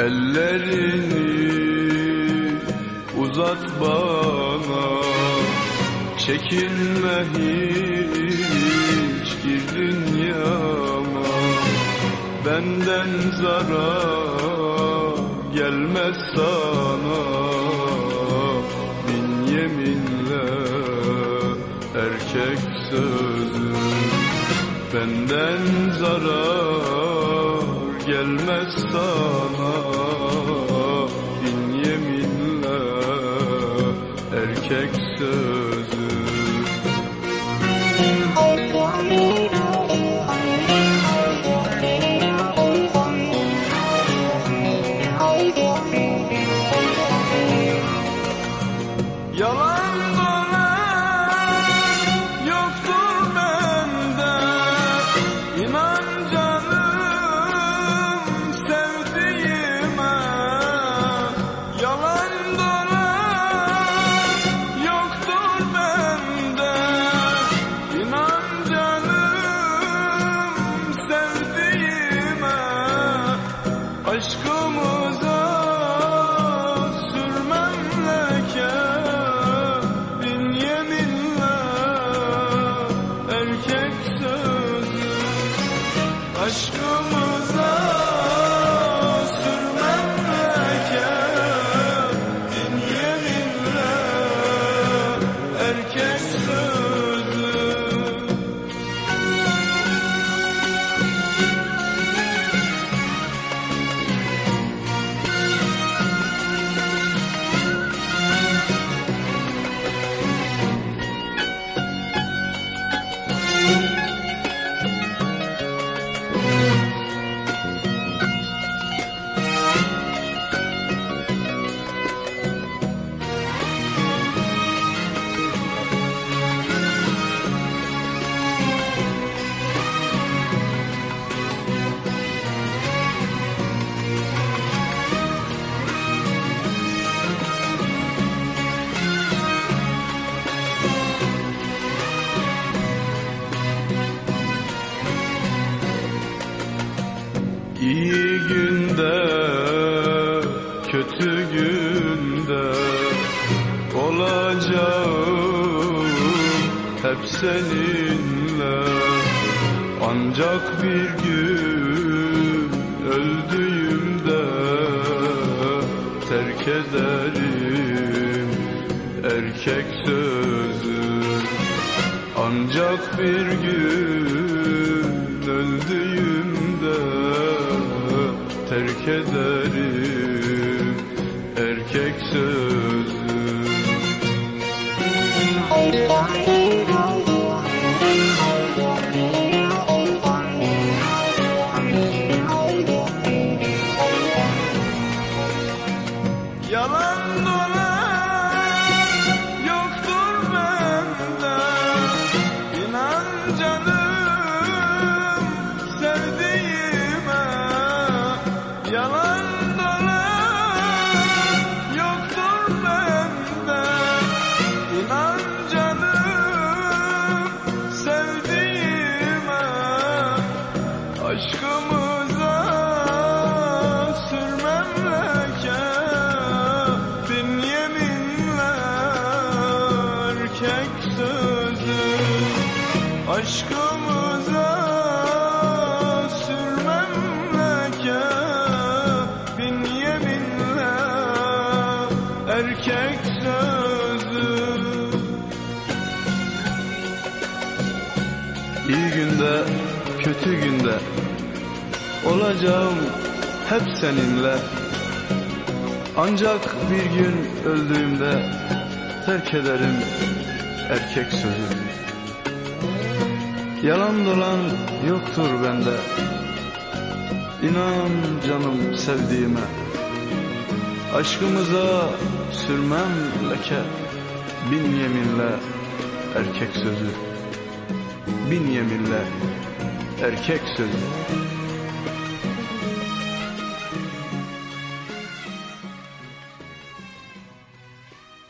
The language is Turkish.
Ellerini uzat bana. Çekinme hiç gir dünyama. Benden zarar gelmez sana. Bin yeminle erkek sözü. Benden zarar gelmez sana. Bin yeminle erkek sözü. Yalan dolan yoktur bende. İnan kötü günde olacağım hep seninle. Ancak bir gün öldüğümde terk ederim erkek sözü. Ancak bir gün öldüğümde terk ederim erkek erkek sözü İyi günde, kötü günde olacağım hep seninle. Ancak bir gün öldüğümde terk ederim erkek sözü. Yalan dolan yoktur bende. İnan canım sevdiğime. Aşkımıza sürmem leke. Bin yeminle erkek sözü. Bin yeminle erkek sözü.